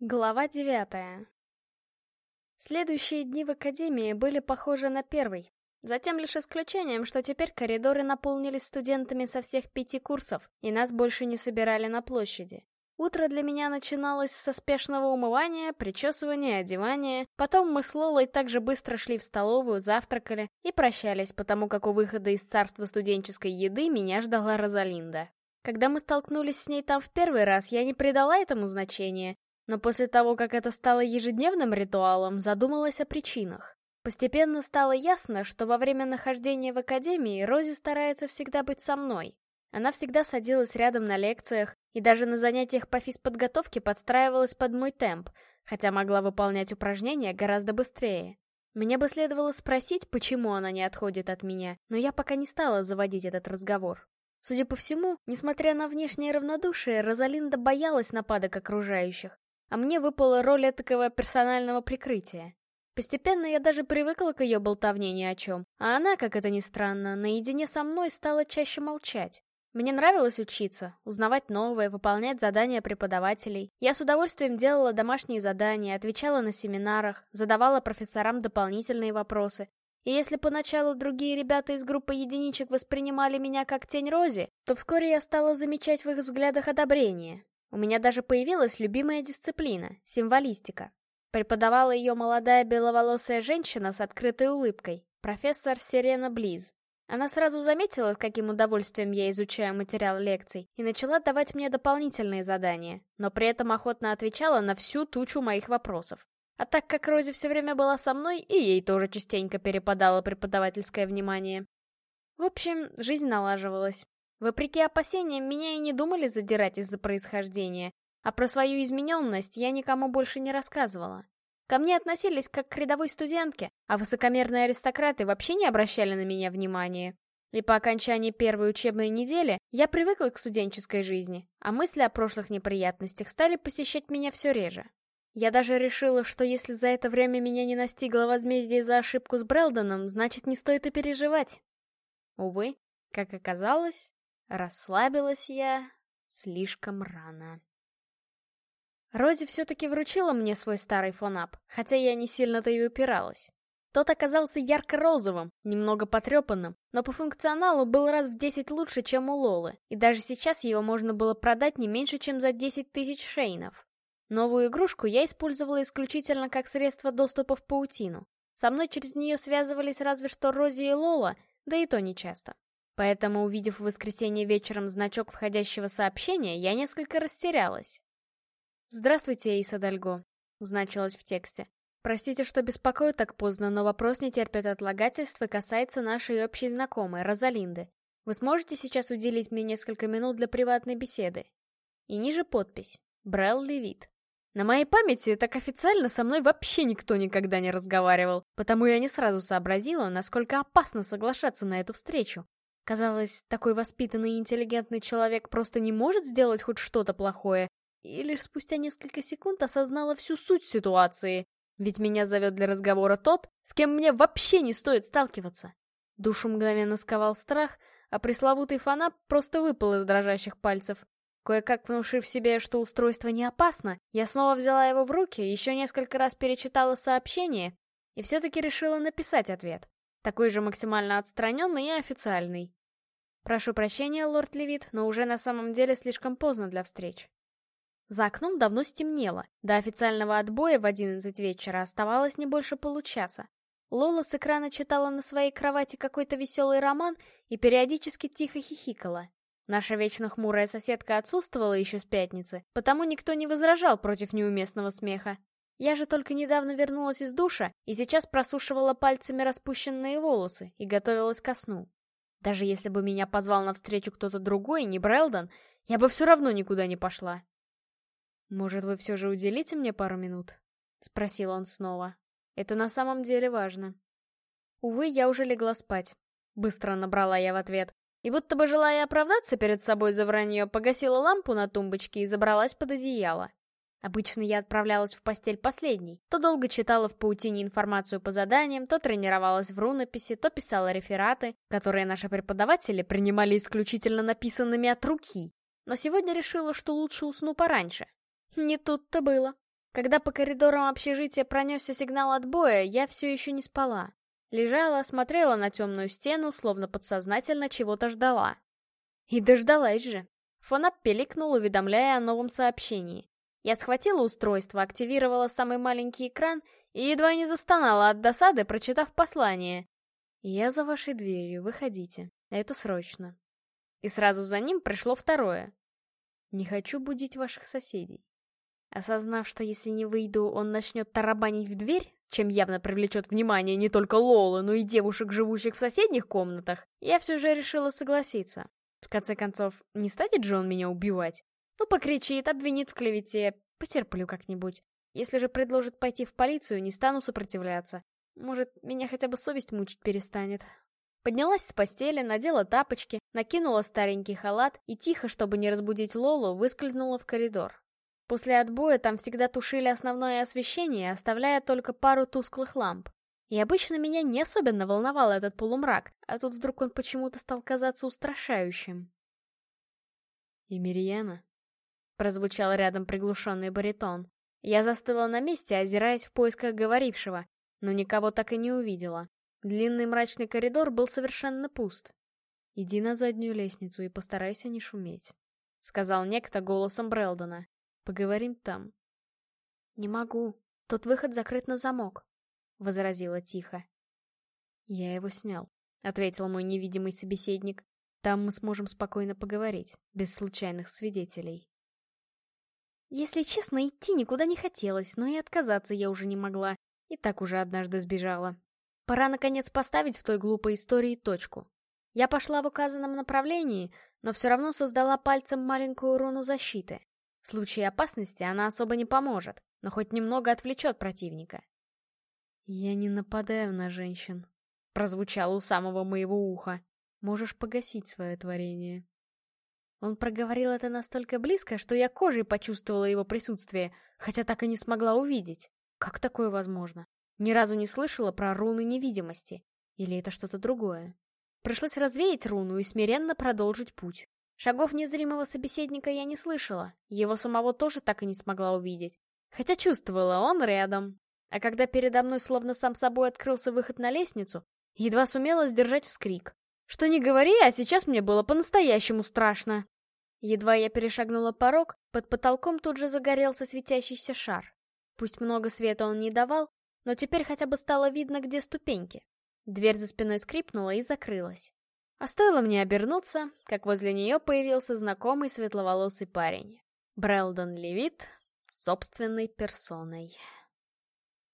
Глава девятая Следующие дни в Академии были похожи на первый. Затем лишь исключением, что теперь коридоры наполнились студентами со всех пяти курсов, и нас больше не собирали на площади. Утро для меня начиналось со спешного умывания, причесывания, одевания. Потом мы с Лолой также быстро шли в столовую, завтракали и прощались, потому как у выхода из царства студенческой еды меня ждала Розалинда. Когда мы столкнулись с ней там в первый раз, я не придала этому значения, но после того, как это стало ежедневным ритуалом, задумалась о причинах. Постепенно стало ясно, что во время нахождения в академии Рози старается всегда быть со мной. Она всегда садилась рядом на лекциях и даже на занятиях по физподготовке подстраивалась под мой темп, хотя могла выполнять упражнения гораздо быстрее. Мне бы следовало спросить, почему она не отходит от меня, но я пока не стала заводить этот разговор. Судя по всему, несмотря на внешнее равнодушие, Розалинда боялась нападок окружающих, а мне выпала роль этакого персонального прикрытия. Постепенно я даже привыкла к ее болтовне ни о чем, а она, как это ни странно, наедине со мной стала чаще молчать. Мне нравилось учиться, узнавать новое, выполнять задания преподавателей. Я с удовольствием делала домашние задания, отвечала на семинарах, задавала профессорам дополнительные вопросы. И если поначалу другие ребята из группы единичек воспринимали меня как тень Рози, то вскоре я стала замечать в их взглядах одобрение. У меня даже появилась любимая дисциплина — символистика. Преподавала ее молодая беловолосая женщина с открытой улыбкой, профессор Сирена Близ. Она сразу заметила, с каким удовольствием я изучаю материал лекций, и начала давать мне дополнительные задания, но при этом охотно отвечала на всю тучу моих вопросов. А так как Рози все время была со мной, и ей тоже частенько перепадало преподавательское внимание. В общем, жизнь налаживалась. Вопреки опасениям, меня и не думали задирать из-за происхождения, а про свою измененность я никому больше не рассказывала. Ко мне относились как к рядовой студентке, а высокомерные аристократы вообще не обращали на меня внимания. И по окончании первой учебной недели я привыкла к студенческой жизни, а мысли о прошлых неприятностях стали посещать меня все реже. Я даже решила, что если за это время меня не настигло возмездие за ошибку с Брэлдоном, значит не стоит и переживать. Увы, как оказалось, Расслабилась я слишком рано. Рози все-таки вручила мне свой старый фонап, хотя я не сильно-то и упиралась. Тот оказался ярко-розовым, немного потрепанным, но по функционалу был раз в 10 лучше, чем у Лолы, и даже сейчас его можно было продать не меньше, чем за 10 тысяч шейнов. Новую игрушку я использовала исключительно как средство доступа в паутину. Со мной через нее связывались разве что Рози и Лола, да и то нечасто. Поэтому, увидев в воскресенье вечером значок входящего сообщения, я несколько растерялась. «Здравствуйте, Эйса Дальго», — значилось в тексте. «Простите, что беспокою так поздно, но вопрос не терпит отлагательств и касается нашей общей знакомой, Розалинды. Вы сможете сейчас уделить мне несколько минут для приватной беседы?» И ниже подпись. Брелл Левит. На моей памяти так официально со мной вообще никто никогда не разговаривал, потому я не сразу сообразила, насколько опасно соглашаться на эту встречу. Казалось, такой воспитанный и интеллигентный человек просто не может сделать хоть что-то плохое. И лишь спустя несколько секунд осознала всю суть ситуации. Ведь меня зовет для разговора тот, с кем мне вообще не стоит сталкиваться. Душу мгновенно сковал страх, а пресловутый фанап просто выпал из дрожащих пальцев. Кое-как внушив себе, что устройство не опасно, я снова взяла его в руки, еще несколько раз перечитала сообщение и все-таки решила написать ответ. Такой же максимально отстраненный и официальный. Прошу прощения, лорд Левит, но уже на самом деле слишком поздно для встреч. За окном давно стемнело. До официального отбоя в 11 вечера оставалось не больше получаса. Лола с экрана читала на своей кровати какой-то веселый роман и периодически тихо хихикала. Наша вечно хмурая соседка отсутствовала еще с пятницы, потому никто не возражал против неуместного смеха. Я же только недавно вернулась из душа и сейчас просушивала пальцами распущенные волосы и готовилась ко сну. Даже если бы меня позвал навстречу кто-то другой, не Брэлдон, я бы все равно никуда не пошла. «Может, вы все же уделите мне пару минут?» — спросил он снова. «Это на самом деле важно». Увы, я уже легла спать. Быстро набрала я в ответ. И будто бы желая оправдаться перед собой за вранье, погасила лампу на тумбочке и забралась под одеяло. Обычно я отправлялась в постель последней. То долго читала в паутине информацию по заданиям, то тренировалась в рунописи, то писала рефераты, которые наши преподаватели принимали исключительно написанными от руки. Но сегодня решила, что лучше усну пораньше. Не тут-то было. Когда по коридорам общежития пронесся сигнал отбоя, я все еще не спала. Лежала, смотрела на темную стену, словно подсознательно чего-то ждала. И дождалась же. Фонап пиликнул, уведомляя о новом сообщении. Я схватила устройство, активировала самый маленький экран и едва не застонала от досады, прочитав послание. «Я за вашей дверью, выходите. Это срочно». И сразу за ним пришло второе. «Не хочу будить ваших соседей». Осознав, что если не выйду, он начнет тарабанить в дверь, чем явно привлечет внимание не только Лолы, но и девушек, живущих в соседних комнатах, я все же решила согласиться. В конце концов, не станет же он меня убивать? Ну, покричит, обвинит в клевете, потерплю как-нибудь. Если же предложит пойти в полицию, не стану сопротивляться. Может, меня хотя бы совесть мучить перестанет. Поднялась с постели, надела тапочки, накинула старенький халат и тихо, чтобы не разбудить Лолу, выскользнула в коридор. После отбоя там всегда тушили основное освещение, оставляя только пару тусклых ламп. И обычно меня не особенно волновал этот полумрак, а тут вдруг он почему-то стал казаться устрашающим. «Емельяна?» — прозвучал рядом приглушенный баритон. Я застыла на месте, озираясь в поисках говорившего, но никого так и не увидела. Длинный мрачный коридор был совершенно пуст. «Иди на заднюю лестницу и постарайся не шуметь», — сказал некто голосом Брелдона. «Поговорим там». «Не могу. Тот выход закрыт на замок», — возразила тихо. «Я его снял», — ответил мой невидимый собеседник. «Там мы сможем спокойно поговорить, без случайных свидетелей». Если честно, идти никуда не хотелось, но и отказаться я уже не могла. И так уже однажды сбежала. Пора, наконец, поставить в той глупой истории точку. Я пошла в указанном направлении, но все равно создала пальцем маленькую руну защиты. В случае опасности она особо не поможет, но хоть немного отвлечет противника. «Я не нападаю на женщин», — прозвучало у самого моего уха. «Можешь погасить свое творение». Он проговорил это настолько близко, что я кожей почувствовала его присутствие, хотя так и не смогла увидеть. Как такое возможно? Ни разу не слышала про руны невидимости. Или это что-то другое? Пришлось развеять руну и смиренно продолжить путь. Шагов незримого собеседника я не слышала, его самого тоже так и не смогла увидеть. Хотя чувствовала, он рядом. А когда передо мной словно сам собой открылся выход на лестницу, едва сумела сдержать вскрик. Что не говори, а сейчас мне было по-настоящему страшно. Едва я перешагнула порог, под потолком тут же загорелся светящийся шар. Пусть много света он не давал, но теперь хотя бы стало видно, где ступеньки. Дверь за спиной скрипнула и закрылась. А стоило мне обернуться, как возле нее появился знакомый светловолосый парень. Брэлдон Левит собственной персоной.